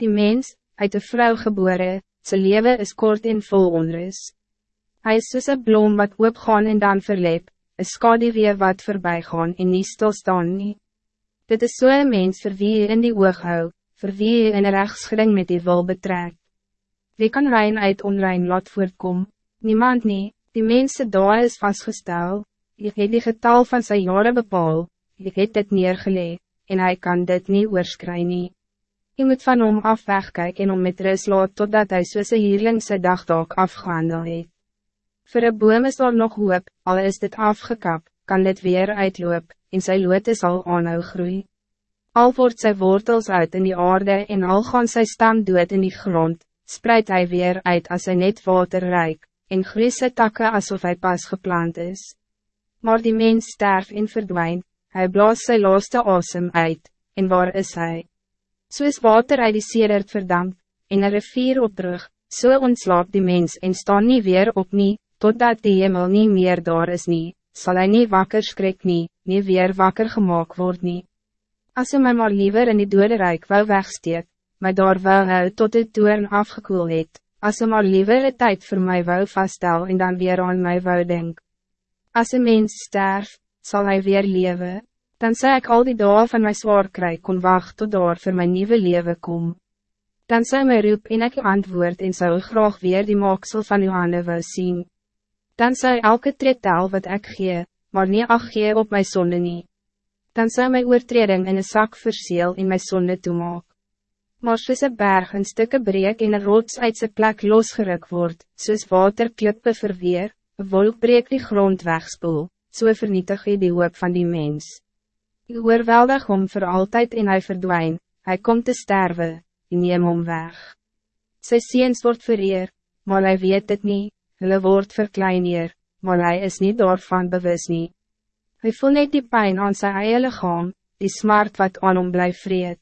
Die mens, uit de vrouw geboren, zijn leven is kort en vol onrust. Hij is soos een bloem wat oopgaan en dan verleep, een skadewee wat voorbij gaan en niet stilstaan nie. Dit is zo'n so mens vir wie je in die oog hou, vir wie je in een rechtsgring met die wil betrek. Wie kan rein uit onrein laat voortkom? Niemand nie, die mense daar is vastgestel, ik het die getal van zijn jaren bepaal, ik het dit neergeleg, en hij kan dit niet oorskry nie. Je moet van hom af wegkijken en om met rust laat totdat hij soos een hierling sy dagdok afgehandel het. Voor een boom is al nog hoop, al is dit afgekap, kan dit weer uitloop, en sy loot is al aanhou groei. Al wordt sy wortels uit in die aarde en al gaan sy stam dood in die grond, spreidt hij weer uit als hij net water rijk, en groei sy takke alsof hij pas geplant is. Maar die mens sterf en verdwijnt, hij blaast sy laaste asem uit, en waar is hij? Soos water uit die sedert verdamp, en een rivier opdrug, so ontslaap die mens en staan niet weer op nie, totdat die hemel niet meer daar is nie, sal hy nie wakker skrik nie, nie weer wakker gemaakt word nie. As hy my maar liever in die dode rijk wou wegsteek, my daar wou hy tot die toern afgekoel het, as hy maar liever een tijd voor mij wou vaststel en dan weer aan mij wou denk. As een mens sterf, zal hij weer leven, dan zei ik al die dagen van mijn zwaar krijg kon wachten tot daar voor mijn nieuwe leven kom. Dan zei my roep en ek antwoord en zou graag weer die maaksel van uw handen wil zien. Dan zou elke tred tel wat ik gee, maar niet ach gee op mijn zonde niet. Dan zou mijn oortreding in een zak verseel in mijn zonde toemaak. Maar soos een berg in stukken breek en een rots uit zijn plek losgeruk wordt, soos water klippe verweer, een wolk breek die grond wegspoel, so vernietig hy die hoop van die mens. Hy oorweldig om voor altijd en hij verdwijn, hij komt te sterven, en neem hom weg. Sy seens word vereer, maar hij weet het niet, hulle word verkleineer, maar hij is niet daarvan bewus nie. Hy voel net die pijn aan sy eie lichaam, die smart wat aan hom blijft vreed.